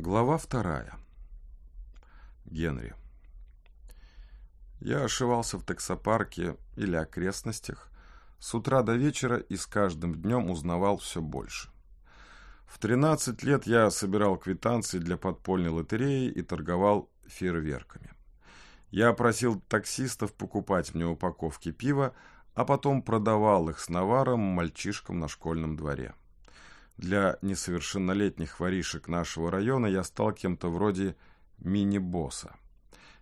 Глава вторая. Генри. Я ошивался в таксопарке или окрестностях, с утра до вечера и с каждым днем узнавал все больше. В 13 лет я собирал квитанции для подпольной лотереи и торговал фейерверками. Я просил таксистов покупать мне упаковки пива, а потом продавал их с наваром мальчишкам на школьном дворе. Для несовершеннолетних воришек нашего района я стал кем-то вроде мини-босса.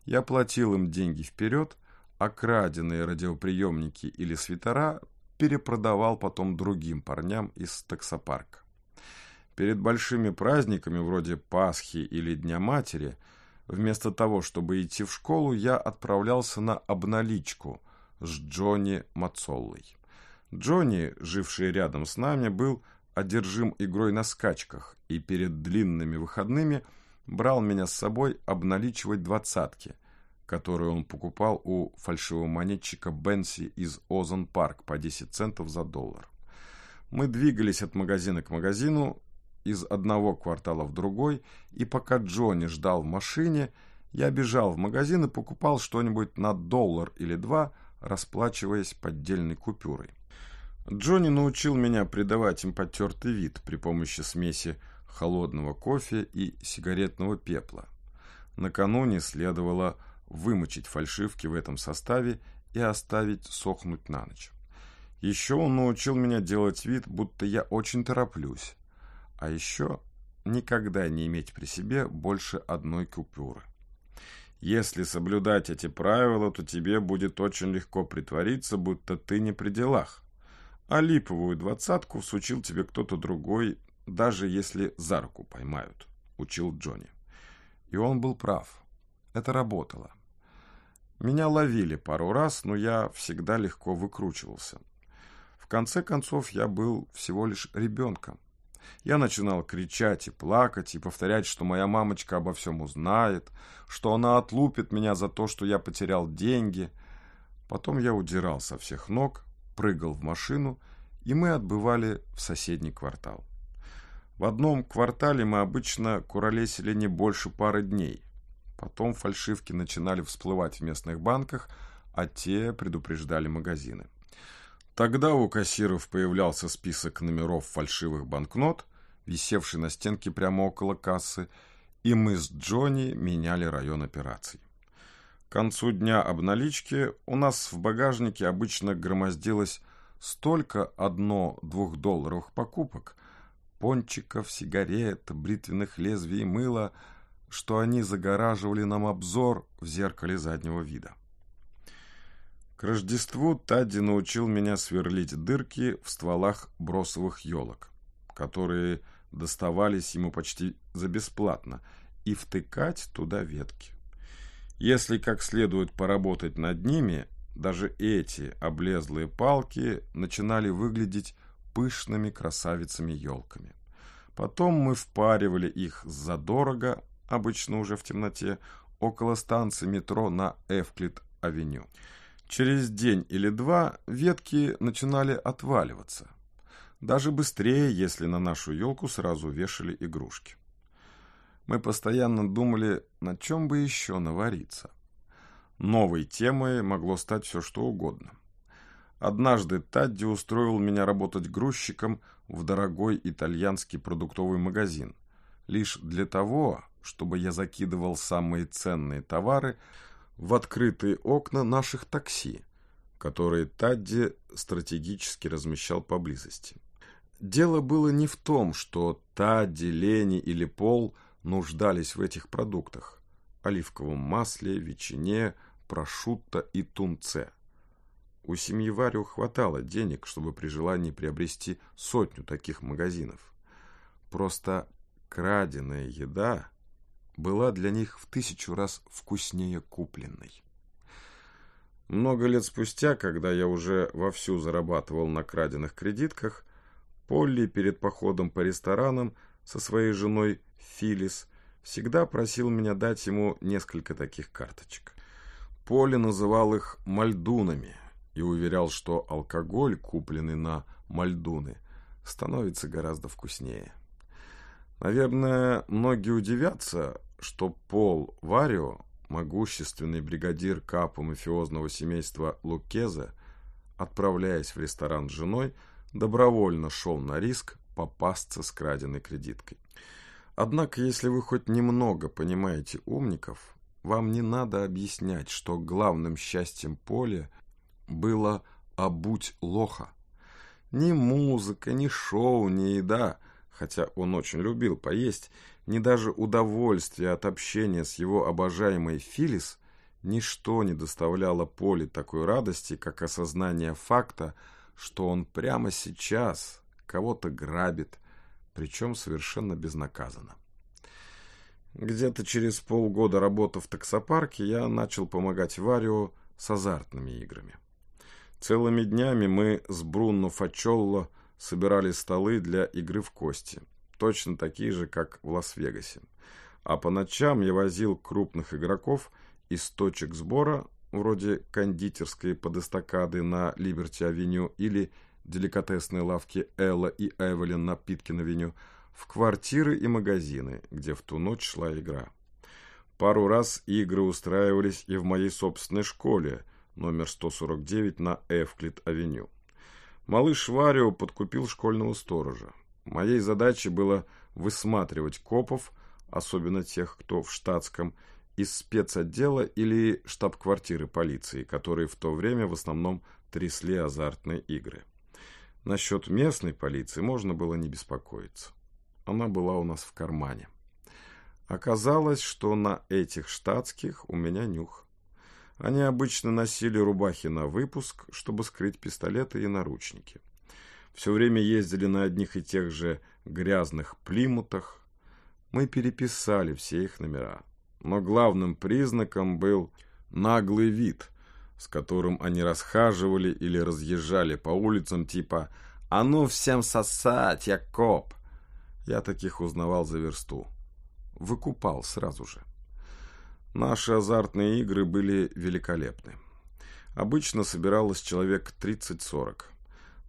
Я платил им деньги вперед, а краденые радиоприемники или свитера перепродавал потом другим парням из таксопарка. Перед большими праздниками, вроде Пасхи или Дня Матери, вместо того, чтобы идти в школу, я отправлялся на обналичку с Джонни Мацоллой. Джонни, живший рядом с нами, был одержим игрой на скачках и перед длинными выходными брал меня с собой обналичивать двадцатки, которые он покупал у фальшивомонетчика Бенси из Озон Парк по 10 центов за доллар. Мы двигались от магазина к магазину, из одного квартала в другой, и пока Джонни ждал в машине, я бежал в магазин и покупал что-нибудь на доллар или два, расплачиваясь поддельной купюрой. Джонни научил меня придавать им потертый вид при помощи смеси холодного кофе и сигаретного пепла. Накануне следовало вымочить фальшивки в этом составе и оставить сохнуть на ночь. Еще он научил меня делать вид, будто я очень тороплюсь, а еще никогда не иметь при себе больше одной купюры. Если соблюдать эти правила, то тебе будет очень легко притвориться, будто ты не при делах. А липовую двадцатку всучил тебе кто-то другой, даже если за руку поймают, учил Джонни. И он был прав. Это работало. Меня ловили пару раз, но я всегда легко выкручивался. В конце концов, я был всего лишь ребенком. Я начинал кричать и плакать, и повторять, что моя мамочка обо всем узнает, что она отлупит меня за то, что я потерял деньги. Потом я удирал со всех ног, прыгал в машину, и мы отбывали в соседний квартал. В одном квартале мы обычно куролесили не больше пары дней. Потом фальшивки начинали всплывать в местных банках, а те предупреждали магазины. Тогда у кассиров появлялся список номеров фальшивых банкнот, висевший на стенке прямо около кассы, и мы с Джонни меняли район операций. К концу дня обналички у нас в багажнике обычно громоздилось столько одно-двухдолларовых покупок, пончиков, сигарет, бритвенных лезвий и мыла, что они загораживали нам обзор в зеркале заднего вида. К Рождеству Тадди научил меня сверлить дырки в стволах бросовых елок, которые доставались ему почти за бесплатно, и втыкать туда ветки. Если как следует поработать над ними, даже эти облезлые палки начинали выглядеть пышными красавицами-елками. Потом мы впаривали их задорого, обычно уже в темноте, около станции метро на Эвклид-авеню. Через день или два ветки начинали отваливаться. Даже быстрее, если на нашу елку сразу вешали игрушки. Мы постоянно думали, на чем бы еще навариться. Новой темой могло стать все что угодно. Однажды Тадди устроил меня работать грузчиком в дорогой итальянский продуктовый магазин, лишь для того, чтобы я закидывал самые ценные товары – в открытые окна наших такси, которые Тадди стратегически размещал поблизости. Дело было не в том, что Тадди, Лени или Пол нуждались в этих продуктах – оливковом масле, ветчине, прошутто и тунце. У семьи Варио хватало денег, чтобы при желании приобрести сотню таких магазинов. Просто краденая еда была для них в тысячу раз вкуснее купленной. Много лет спустя, когда я уже вовсю зарабатывал на краденных кредитках, Полли перед походом по ресторанам со своей женой Филис всегда просил меня дать ему несколько таких карточек. Полли называл их «мальдунами» и уверял, что алкоголь, купленный на мальдуны, становится гораздо вкуснее. Наверное, многие удивятся, что Пол Варио, могущественный бригадир капу мафиозного семейства Лукезе, отправляясь в ресторан с женой, добровольно шел на риск попасться с краденой кредиткой. Однако, если вы хоть немного понимаете умников, вам не надо объяснять, что главным счастьем Поля было обуть лоха. Ни музыка, ни шоу, ни еда, хотя он очень любил поесть, ни даже удовольствие от общения с его обожаемой Филис, ничто не доставляло Поле такой радости, как осознание факта, что он прямо сейчас кого-то грабит, причем совершенно безнаказанно. Где-то через полгода работы в таксопарке я начал помогать Варио с азартными играми. Целыми днями мы с Брунно Фачолло собирали столы для игры в кости, точно такие же, как в Лас-Вегасе. А по ночам я возил крупных игроков из точек сбора, вроде кондитерской под эстакадой на Либерти-авеню или деликатесной лавки Элла и Эвелин на Питкин-авеню, в квартиры и магазины, где в ту ночь шла игра. Пару раз игры устраивались и в моей собственной школе, номер 149 на Эвклид-авеню. Малыш Варио подкупил школьного сторожа. Моей задачей было высматривать копов, особенно тех, кто в штатском, из спецотдела или штаб-квартиры полиции, которые в то время в основном трясли азартные игры. Насчет местной полиции можно было не беспокоиться. Она была у нас в кармане. Оказалось, что на этих штатских у меня нюх. Они обычно носили рубахи на выпуск, чтобы скрыть пистолеты и наручники. Все время ездили на одних и тех же грязных плимутах. Мы переписали все их номера. Но главным признаком был наглый вид, с которым они расхаживали или разъезжали по улицам типа «А ну всем сосать, я коп!» Я таких узнавал за версту. Выкупал сразу же. Наши азартные игры были великолепны. Обычно собиралось человек 30-40.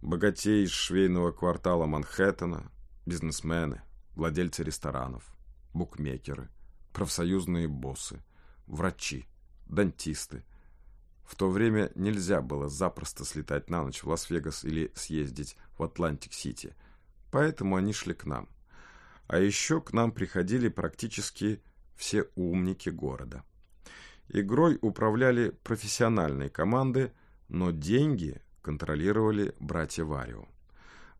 Богатеи из швейного квартала Манхэттена, бизнесмены, владельцы ресторанов, букмекеры, профсоюзные боссы, врачи, дантисты. В то время нельзя было запросто слетать на ночь в Лас-Вегас или съездить в Атлантик-Сити, поэтому они шли к нам – а еще к нам приходили практически все умники города. Игрой управляли профессиональные команды, но деньги контролировали братья Варио.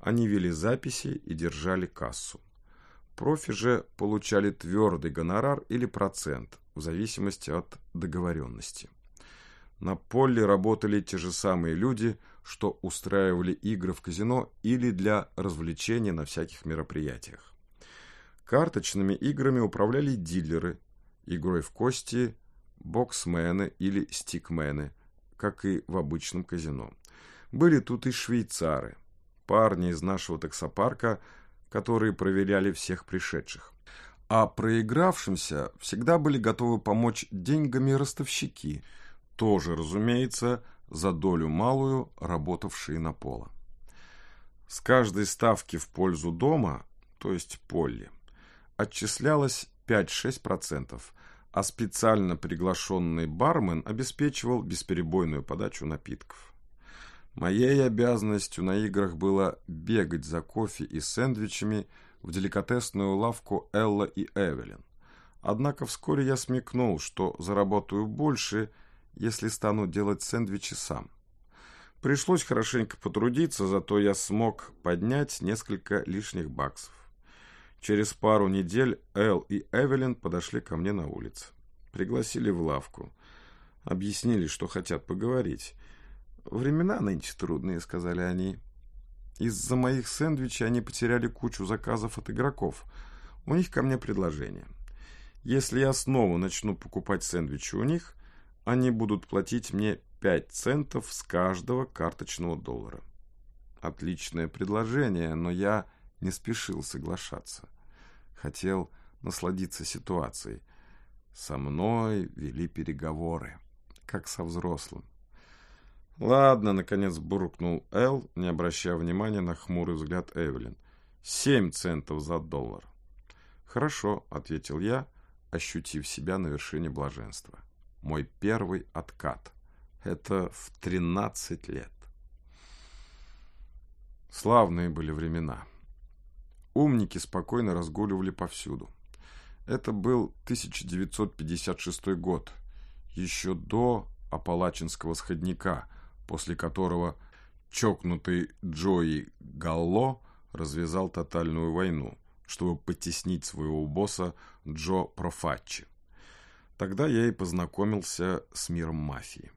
Они вели записи и держали кассу. Профи же получали твердый гонорар или процент, в зависимости от договоренности. На поле работали те же самые люди, что устраивали игры в казино или для развлечения на всяких мероприятиях. Карточными играми управляли дилеры, игрой в кости – боксмены или стикмены, как и в обычном казино. Были тут и швейцары, парни из нашего таксопарка, которые проверяли всех пришедших. А проигравшимся всегда были готовы помочь деньгами ростовщики, тоже, разумеется, за долю малую, работавшие на поло. С каждой ставки в пользу дома, то есть полли, отчислялось 5-6%, а специально приглашенный бармен обеспечивал бесперебойную подачу напитков. Моей обязанностью на играх было бегать за кофе и сэндвичами в деликатесную лавку Элла и Эвелин. Однако вскоре я смекнул, что заработаю больше, если стану делать сэндвичи сам. Пришлось хорошенько потрудиться, зато я смог поднять несколько лишних баксов. Через пару недель Эл и Эвелин подошли ко мне на улице. Пригласили в лавку. Объяснили, что хотят поговорить. «Времена нынче трудные», — сказали они. «Из-за моих сэндвичей они потеряли кучу заказов от игроков. У них ко мне предложение. Если я снова начну покупать сэндвичи у них, они будут платить мне 5 центов с каждого карточного доллара». Отличное предложение, но я не спешил соглашаться. Хотел насладиться ситуацией. Со мной вели переговоры, как со взрослым. «Ладно», — наконец буркнул Эл, не обращая внимания на хмурый взгляд Эвелин. «Семь центов за доллар». «Хорошо», — ответил я, ощутив себя на вершине блаженства. «Мой первый откат. Это в тринадцать лет». Славные были времена. Умники спокойно разгуливали повсюду. Это был 1956 год, еще до Апалачинского сходника, после которого чокнутый Джои Галло развязал тотальную войну, чтобы потеснить своего босса Джо Профаччи. Тогда я и познакомился с миром мафии.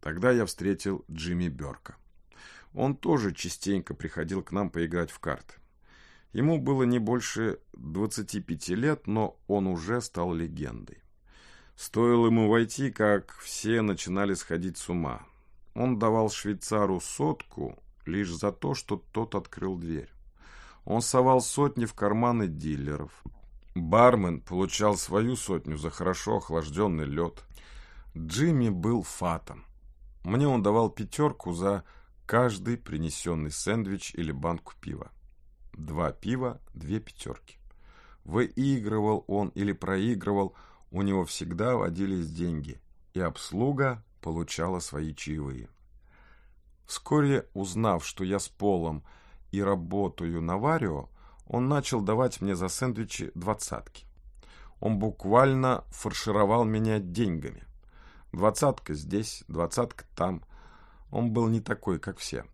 Тогда я встретил Джимми Берка. Он тоже частенько приходил к нам поиграть в карты. Ему было не больше 25 лет, но он уже стал легендой. Стоило ему войти, как все начинали сходить с ума. Он давал швейцару сотку лишь за то, что тот открыл дверь. Он совал сотни в карманы дилеров. Бармен получал свою сотню за хорошо охлажденный лед. Джимми был фатом. Мне он давал пятерку за каждый принесенный сэндвич или банку пива. Два пива, две пятерки. Выигрывал он или проигрывал, у него всегда водились деньги, и обслуга получала свои чаевые. Вскоре, узнав, что я с Полом и работаю на Варио, он начал давать мне за сэндвичи двадцатки. Он буквально фаршировал меня деньгами. Двадцатка здесь, двадцатка там. Он был не такой, как все.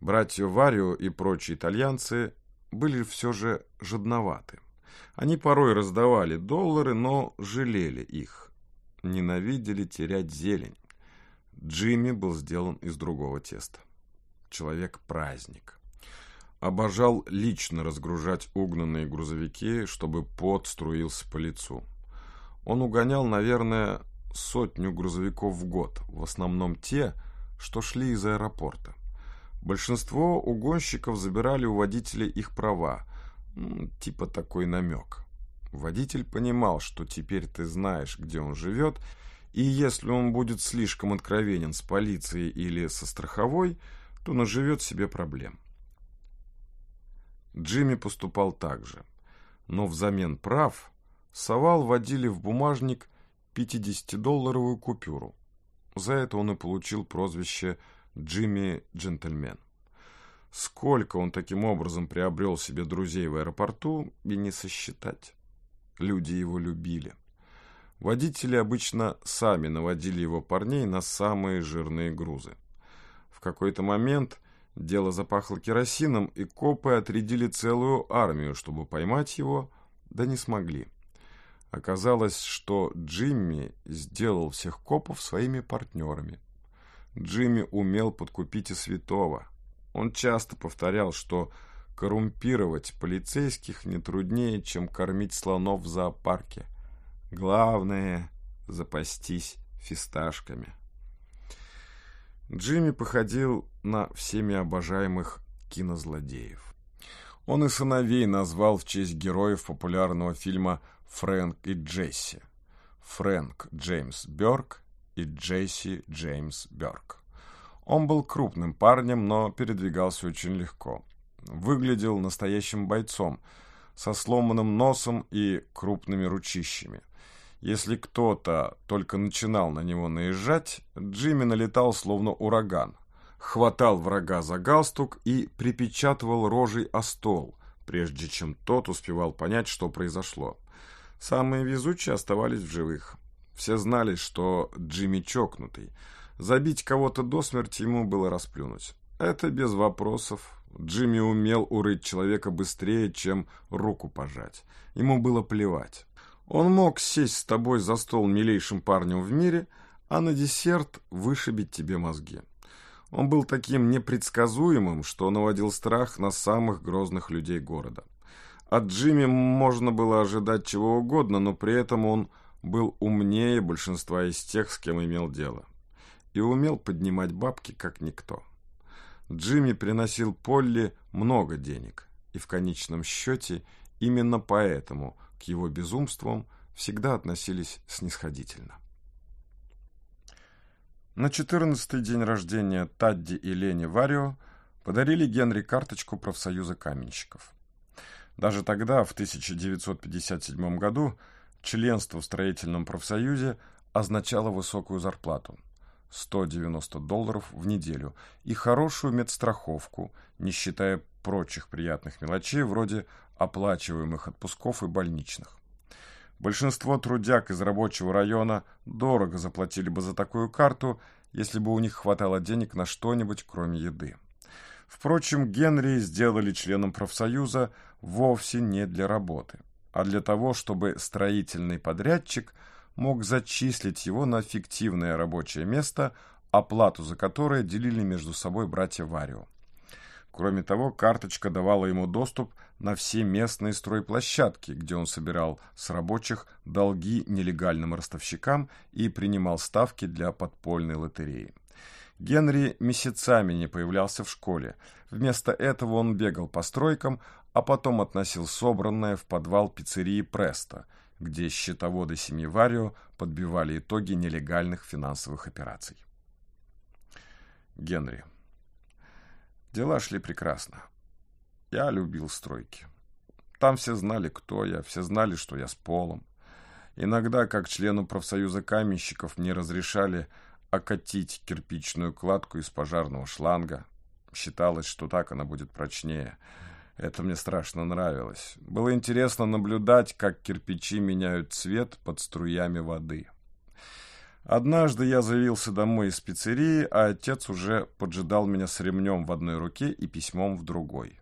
Братья Варио и прочие итальянцы были все же жадноваты. Они порой раздавали доллары, но жалели их. Ненавидели терять зелень. Джимми был сделан из другого теста. Человек-праздник. Обожал лично разгружать угнанные грузовики, чтобы пот струился по лицу. Он угонял, наверное, сотню грузовиков в год, в основном те, что шли из аэропорта. Большинство угонщиков забирали у водителей их права, типа такой намек. Водитель понимал, что теперь ты знаешь, где он живет, и если он будет слишком откровенен с полицией или со страховой, то наживет себе проблем. Джимми поступал так же, но взамен прав совал водили в бумажник 50-долларовую купюру. За это он и получил прозвище Джимми Джентльмен. Сколько он таким образом приобрел себе друзей в аэропорту, и не сосчитать. Люди его любили. Водители обычно сами наводили его парней на самые жирные грузы. В какой-то момент дело запахло керосином, и копы отрядили целую армию, чтобы поймать его, да не смогли. Оказалось, что Джимми сделал всех копов своими партнерами. Джимми умел подкупить и святого. Он часто повторял, что коррумпировать полицейских не труднее, чем кормить слонов в зоопарке. Главное – запастись фисташками. Джимми походил на всеми обожаемых кинозлодеев. Он и сыновей назвал в честь героев популярного фильма «Фрэнк и Джесси». Фрэнк Джеймс Бёрк и Джесси Джеймс Бёрк. Он был крупным парнем, но передвигался очень легко. Выглядел настоящим бойцом, со сломанным носом и крупными ручищами. Если кто-то только начинал на него наезжать, Джимми налетал словно ураган. Хватал врага за галстук и припечатывал рожей о стол, прежде чем тот успевал понять, что произошло. Самые везучие оставались в живых. Все знали, что Джимми чокнутый. Забить кого-то до смерти ему было расплюнуть. Это без вопросов. Джимми умел урыть человека быстрее, чем руку пожать. Ему было плевать. Он мог сесть с тобой за стол милейшим парнем в мире, а на десерт вышибить тебе мозги. Он был таким непредсказуемым, что наводил страх на самых грозных людей города. От Джимми можно было ожидать чего угодно, но при этом он был умнее большинства из тех, с кем имел дело. И умел поднимать бабки, как никто. Джимми приносил Полли много денег, и в конечном счете именно поэтому к его безумствам всегда относились снисходительно. На четырнадцатый день рождения Тадди и Лени Варио подарили Генри карточку профсоюза каменщиков. Даже тогда, в 1957 году, членство в строительном профсоюзе означало высокую зарплату – 190 долларов в неделю и хорошую медстраховку, не считая прочих приятных мелочей вроде оплачиваемых отпусков и больничных. Большинство трудяг из рабочего района дорого заплатили бы за такую карту, если бы у них хватало денег на что-нибудь, кроме еды. Впрочем, Генри сделали членом профсоюза вовсе не для работы, а для того, чтобы строительный подрядчик мог зачислить его на фиктивное рабочее место, оплату за которое делили между собой братья Варио. Кроме того, карточка давала ему доступ на все местные стройплощадки, где он собирал с рабочих долги нелегальным ростовщикам и принимал ставки для подпольной лотереи. Генри месяцами не появлялся в школе. Вместо этого он бегал по стройкам, а потом относил собранное в подвал пиццерии «Преста», где счетоводы семьи Варио подбивали итоги нелегальных финансовых операций. Генри Дела шли прекрасно. Я любил стройки. Там все знали, кто я, все знали, что я с полом. Иногда, как члену профсоюза каменщиков, мне разрешали окатить кирпичную кладку из пожарного шланга. Считалось, что так она будет прочнее. Это мне страшно нравилось. Было интересно наблюдать, как кирпичи меняют цвет под струями воды. Однажды я заявился домой из пиццерии, а отец уже поджидал меня с ремнем в одной руке и письмом в другой.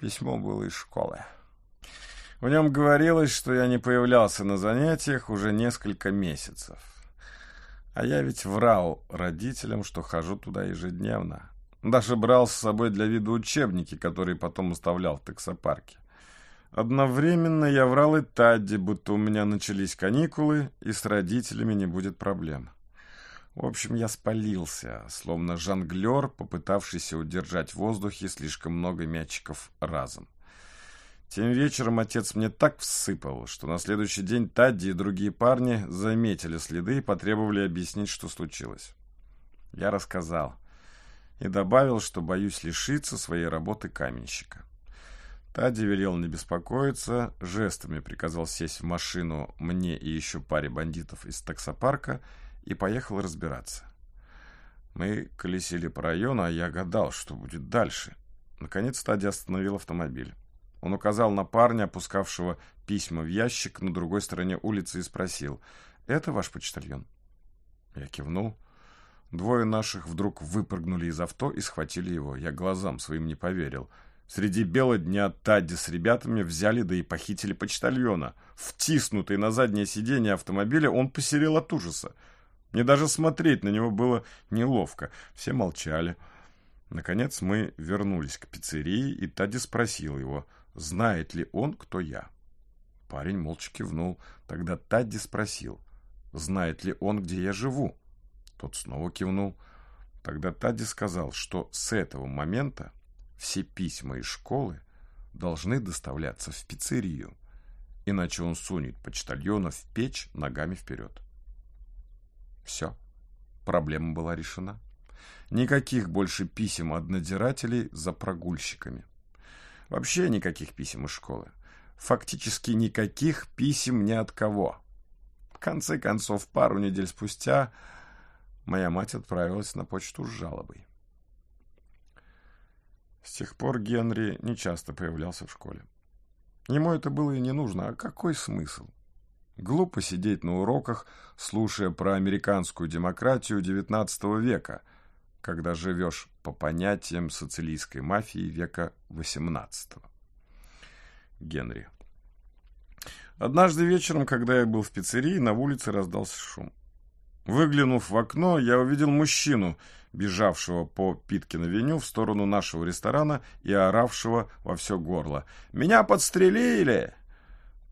Письмо было из школы. В нем говорилось, что я не появлялся на занятиях уже несколько месяцев. А я ведь врал родителям, что хожу туда ежедневно. Даже брал с собой для вида учебники, которые потом оставлял в таксопарке. Одновременно я врал и Тадди, будто у меня начались каникулы, и с родителями не будет проблем. В общем, я спалился, словно жонглер, попытавшийся удержать в воздухе слишком много мячиков разом. Тем вечером отец мне так всыпал, что на следующий день Тадди и другие парни заметили следы и потребовали объяснить, что случилось. Я рассказал и добавил, что боюсь лишиться своей работы каменщика. Тади велел не беспокоиться, жестами приказал сесть в машину мне и еще паре бандитов из таксопарка и поехал разбираться. Мы колесили по району, а я гадал, что будет дальше. Наконец Тади остановил автомобиль. Он указал на парня, опускавшего письма в ящик на другой стороне улицы и спросил, «Это ваш почтальон?» Я кивнул. Двое наших вдруг выпрыгнули из авто и схватили его. Я глазам своим не поверил — Среди бела дня Тадди с ребятами взяли да и похитили почтальона. Втиснутый на заднее сиденье автомобиля, он посерел от ужаса. Мне даже смотреть на него было неловко. Все молчали. Наконец мы вернулись к пиццерии, и Тадди спросил его, знает ли он, кто я. Парень молча кивнул. Тогда Тадди спросил, знает ли он, где я живу. Тот снова кивнул. Тогда Тадди сказал, что с этого момента все письма из школы должны доставляться в пиццерию, иначе он сунет почтальона в печь ногами вперед. Все. Проблема была решена. Никаких больше писем от надзирателей за прогульщиками. Вообще никаких писем из школы. Фактически никаких писем ни от кого. В конце концов, пару недель спустя моя мать отправилась на почту с жалобой. С тех пор Генри нечасто появлялся в школе. Ему это было и не нужно, а какой смысл? Глупо сидеть на уроках, слушая про американскую демократию XIX века, когда живешь по понятиям социалистской мафии века XVIII. Генри. Однажды вечером, когда я был в пиццерии, на улице раздался шум. Выглянув в окно, я увидел мужчину – бежавшего по Питкино-Веню в сторону нашего ресторана и оравшего во все горло. «Меня подстрелили!»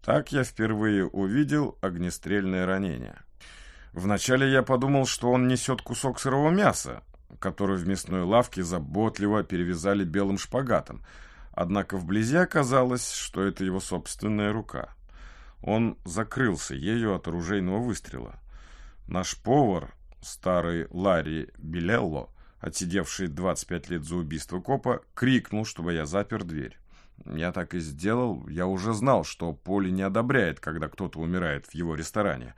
Так я впервые увидел огнестрельное ранение. Вначале я подумал, что он несет кусок сырого мяса, который в мясной лавке заботливо перевязали белым шпагатом. Однако вблизи оказалось, что это его собственная рука. Он закрылся ею от оружейного выстрела. Наш повар, старый Ларри Билелло, отсидевший 25 лет за убийство копа, крикнул, чтобы я запер дверь. Я так и сделал. Я уже знал, что Поли не одобряет, когда кто-то умирает в его ресторане.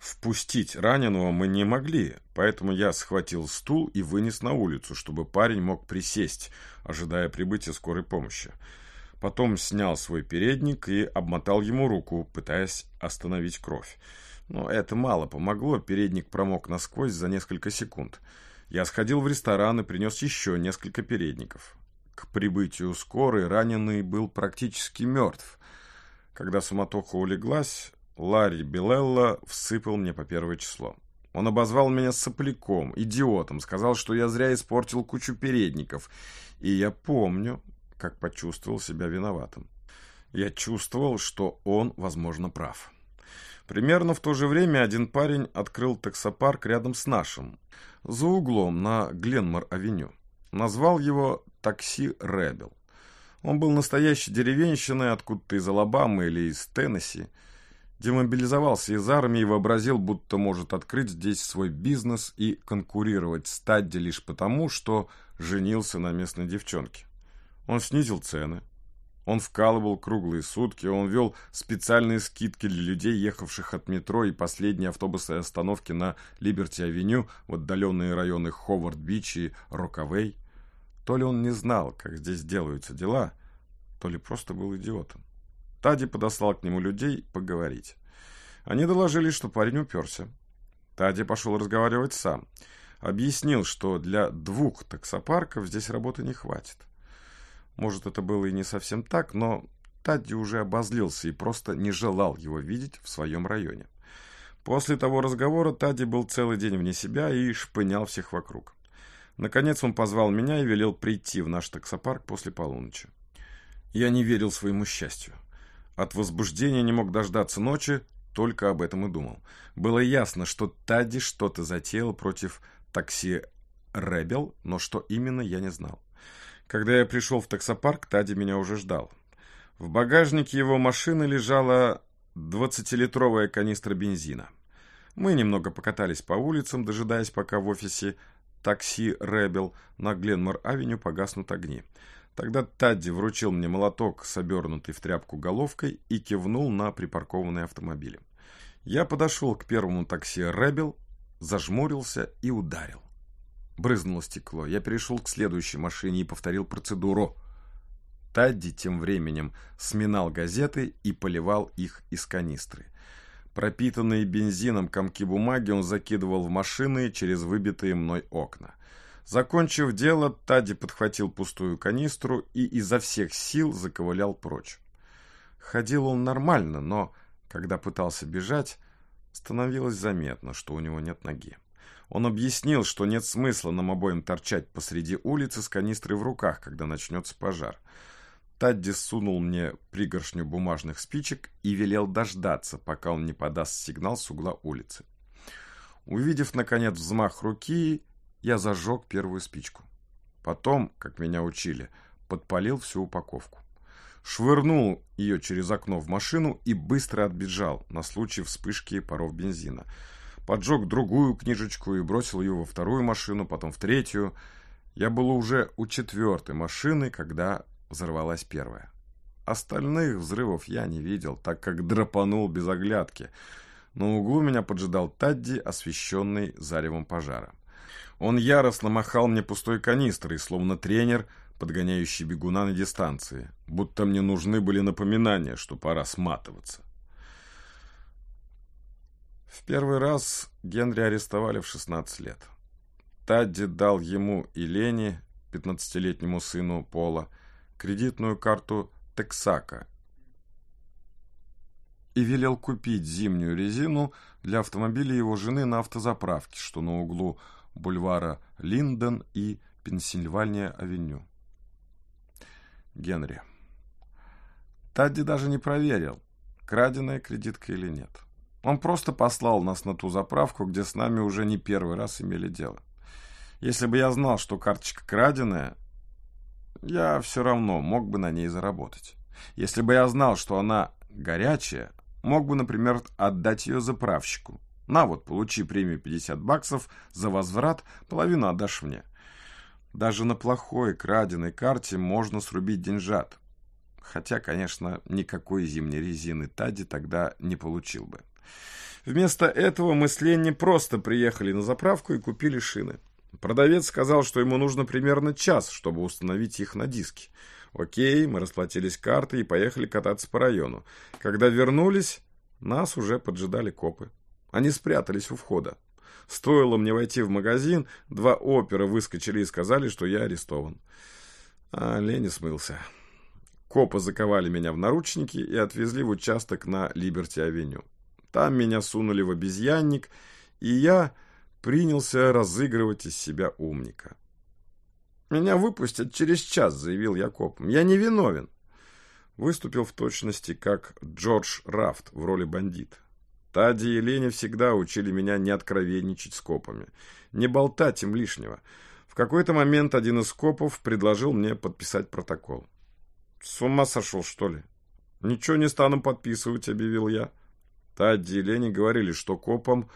Впустить раненого мы не могли, поэтому я схватил стул и вынес на улицу, чтобы парень мог присесть, ожидая прибытия скорой помощи. Потом снял свой передник и обмотал ему руку, пытаясь остановить кровь. Но это мало помогло, передник промок насквозь за несколько секунд. Я сходил в ресторан и принес еще несколько передников. К прибытию скорой раненый был практически мертв. Когда суматоха улеглась, Ларри Белелла всыпал мне по первое число. Он обозвал меня сопляком, идиотом, сказал, что я зря испортил кучу передников. И я помню, как почувствовал себя виноватым. Я чувствовал, что он, возможно, прав. Примерно в то же время один парень открыл таксопарк рядом с нашим, за углом на Гленмор-авеню. Назвал его «Такси Ребел». Он был настоящей деревенщиной откуда-то из Алабамы или из Теннесси, демобилизовался из армии и вообразил, будто может открыть здесь свой бизнес и конкурировать с Тадди лишь потому, что женился на местной девчонке. Он снизил цены, он вкалывал круглые сутки, он вел специальные скидки для людей, ехавших от метро и последней автобусной остановки на Либерти-авеню в отдаленные районы Ховард-Бич и Роковей. То ли он не знал, как здесь делаются дела, то ли просто был идиотом. Тади подослал к нему людей поговорить. Они доложили, что парень уперся. Тади пошел разговаривать сам. Объяснил, что для двух таксопарков здесь работы не хватит. Может, это было и не совсем так, но Тадди уже обозлился и просто не желал его видеть в своем районе. После того разговора Тадди был целый день вне себя и шпынял всех вокруг. Наконец он позвал меня и велел прийти в наш таксопарк после полуночи. Я не верил своему счастью. От возбуждения не мог дождаться ночи, только об этом и думал. Было ясно, что Тадди что-то затеял против такси «Ребел», но что именно, я не знал. Когда я пришел в таксопарк, Тади меня уже ждал. В багажнике его машины лежала 20-литровая канистра бензина. Мы немного покатались по улицам, дожидаясь, пока в офисе такси «Ребел» на Гленмор-авеню погаснут огни. Тогда Тадди вручил мне молоток с обернутой в тряпку головкой и кивнул на припаркованные автомобили. Я подошел к первому такси «Ребел», зажмурился и ударил. Брызнуло стекло. Я перешел к следующей машине и повторил процедуру. Тадди тем временем сминал газеты и поливал их из канистры. Пропитанные бензином комки бумаги он закидывал в машины через выбитые мной окна. Закончив дело, Тадди подхватил пустую канистру и изо всех сил заковылял прочь. Ходил он нормально, но, когда пытался бежать, становилось заметно, что у него нет ноги. Он объяснил, что нет смысла нам обоим торчать посреди улицы с канистрой в руках, когда начнется пожар. Тадди сунул мне пригоршню бумажных спичек и велел дождаться, пока он не подаст сигнал с угла улицы. Увидев, наконец, взмах руки, я зажег первую спичку. Потом, как меня учили, подпалил всю упаковку. Швырнул ее через окно в машину и быстро отбежал на случай вспышки паров бензина – поджег другую книжечку и бросил ее во вторую машину, потом в третью. Я был уже у четвертой машины, когда взорвалась первая. Остальных взрывов я не видел, так как драпанул без оглядки. На углу меня поджидал Тадди, освещенный заревом пожара. Он яростно махал мне пустой канистрой, словно тренер, подгоняющий бегуна на дистанции, будто мне нужны были напоминания, что пора сматываться. В первый раз Генри арестовали в 16 лет. Тадди дал ему и Лене, 15-летнему сыну Пола, кредитную карту Тексака и велел купить зимнюю резину для автомобиля его жены на автозаправке, что на углу бульвара Линден и Пенсильвания-авеню. Генри. Тадди даже не проверил, краденая кредитка или нет. Он просто послал нас на ту заправку, где с нами уже не первый раз имели дело. Если бы я знал, что карточка краденая, я все равно мог бы на ней заработать. Если бы я знал, что она горячая, мог бы, например, отдать ее заправщику. На вот, получи премию 50 баксов за возврат, половину отдашь мне. Даже на плохой краденой карте можно срубить деньжат. Хотя, конечно, никакой зимней резины Тади тогда не получил бы. Вместо этого мы с Ленни просто приехали на заправку и купили шины. Продавец сказал, что ему нужно примерно час, чтобы установить их на диске. Окей, мы расплатились картой и поехали кататься по району. Когда вернулись, нас уже поджидали копы. Они спрятались у входа. Стоило мне войти в магазин, два опера выскочили и сказали, что я арестован. А Ленни смылся. Копы заковали меня в наручники и отвезли в участок на Либерти-авеню. Там меня сунули в обезьянник, и я принялся разыгрывать из себя умника. «Меня выпустят через час», — заявил я копам. «Я не виновен». Выступил в точности как Джордж Рафт в роли бандита. Тади и Лени всегда учили меня не откровенничать с копами, не болтать им лишнего. В какой-то момент один из копов предложил мне подписать протокол. «С ума сошел, что ли?» «Ничего не стану подписывать», — объявил я. Тадди и Лени говорили, что копам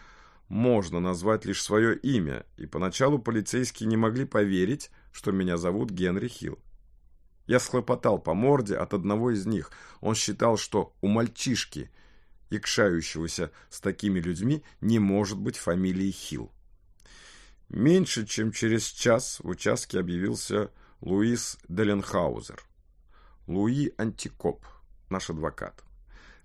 можно назвать лишь свое имя, и поначалу полицейские не могли поверить, что меня зовут Генри Хилл. Я схлопотал по морде от одного из них. Он считал, что у мальчишки – якшающегося с такими людьми, не может быть фамилии Хилл. Меньше чем через час в участке объявился Луис Деленхаузер. Луи Антикоп, наш адвокат.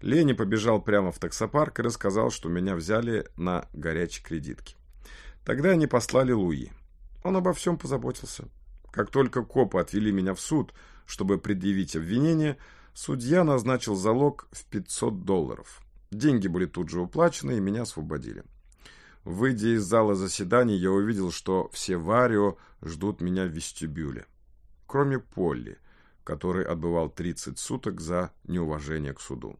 Лени побежал прямо в таксопарк и рассказал, что меня взяли на горячей кредитке. Тогда они послали Луи. Он обо всем позаботился. Как только копы отвели меня в суд, чтобы предъявить обвинение, судья назначил залог в 500 долларов. Деньги были тут же уплачены, и меня освободили. Выйдя из зала заседаний, я увидел, что все в Арио ждут меня в вестибюле. Кроме Полли, который отбывал 30 суток за неуважение к суду.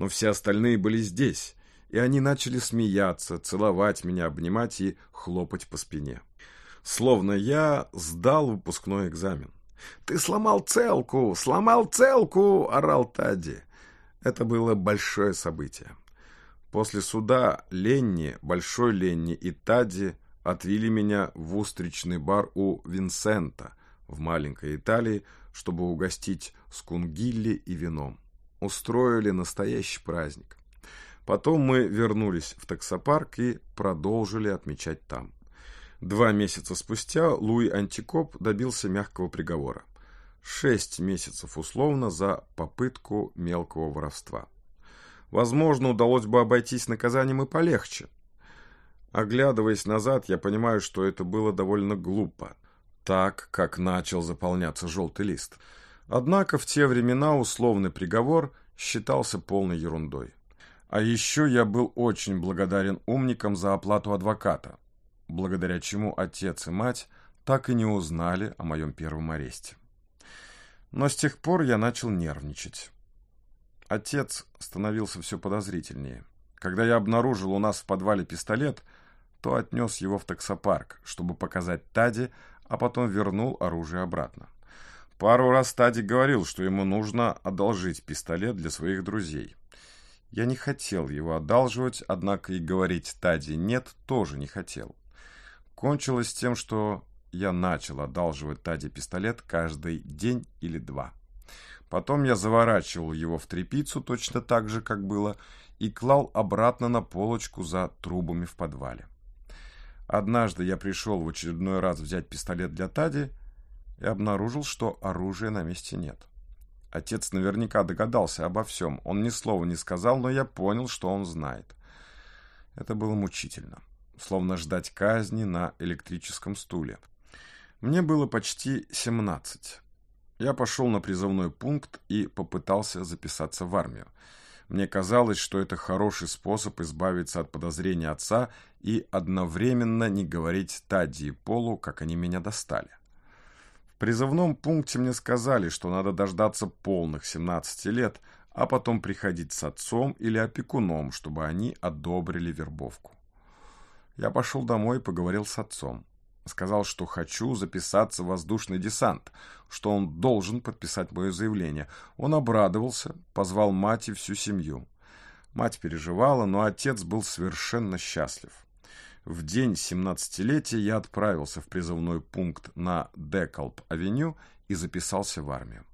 Но все остальные были здесь, и они начали смеяться, целовать меня, обнимать и хлопать по спине. Словно я сдал выпускной экзамен. «Ты сломал целку! Сломал целку!» — орал Тадди. Это было большое событие. После суда Ленни, Большой Ленни и Тадди отвели меня в устричный бар у Винсента в маленькой Италии, чтобы угостить скунгилли и вином. Устроили настоящий праздник. Потом мы вернулись в таксопарк и продолжили отмечать там. Два месяца спустя Луи Антикоп добился мягкого приговора. Шесть месяцев условно за попытку мелкого воровства. Возможно, удалось бы обойтись наказанием и полегче. Оглядываясь назад, я понимаю, что это было довольно глупо, так как начал заполняться желтый лист. Однако в те времена условный приговор считался полной ерундой. А еще я был очень благодарен умникам за оплату адвоката, благодаря чему отец и мать так и не узнали о моем первом аресте. Но с тех пор я начал нервничать. Отец становился все подозрительнее. Когда я обнаружил у нас в подвале пистолет, то отнес его в таксопарк, чтобы показать Таде, а потом вернул оружие обратно. Пару раз Тади говорил, что ему нужно одолжить пистолет для своих друзей. Я не хотел его одалживать, однако и говорить Тади «нет» тоже не хотел. Кончилось тем, что я начал одалживать Таде пистолет каждый день или два. Потом я заворачивал его в тряпицу точно так же, как было, и клал обратно на полочку за трубами в подвале. Однажды я пришел в очередной раз взять пистолет для Тади и обнаружил, что оружия на месте нет. Отец наверняка догадался обо всем. Он ни слова не сказал, но я понял, что он знает. Это было мучительно, словно ждать казни на электрическом стуле. Мне было почти 17. Я пошел на призывной пункт и попытался записаться в армию. Мне казалось, что это хороший способ избавиться от подозрения отца и одновременно не говорить Тади и Полу, как они меня достали. Призывном пункте мне сказали, что надо дождаться полных 17 лет, а потом приходить с отцом или опекуном, чтобы они одобрили вербовку. Я пошел домой и поговорил с отцом. Сказал, что хочу записаться в воздушный десант, что он должен подписать мое заявление. Он обрадовался, позвал мать и всю семью. Мать переживала, но отец был совершенно счастлив. В день семнадцатилетия я отправился в призывной пункт на Декалп-авеню и записался в армию.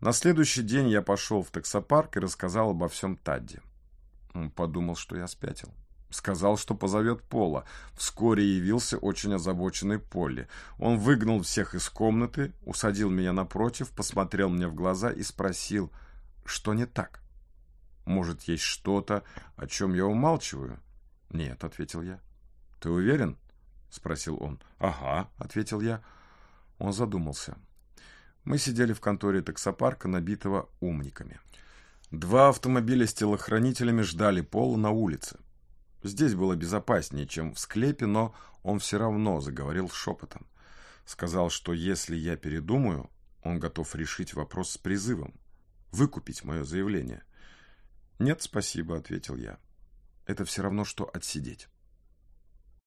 На следующий день я пошел в таксопарк и рассказал обо всем Тадди. Он подумал, что я спятил. Сказал, что позовет Пола. Вскоре явился очень озабоченный Полли. Он выгнал всех из комнаты, усадил меня напротив, посмотрел мне в глаза и спросил, что не так. Может, есть что-то, о чем я умалчиваю? Нет, ответил я. Ты уверен? Спросил он. Ага, ответил я. Он задумался. Мы сидели в конторе таксопарка, набитого умниками. Два автомобиля с телохранителями ждали Пола на улице. Здесь было безопаснее, чем в склепе, но он все равно заговорил шепотом. Сказал, что если я передумаю, он готов решить вопрос с призывом, выкупить мое заявление. «Нет, спасибо», — ответил я. «Это все равно, что отсидеть».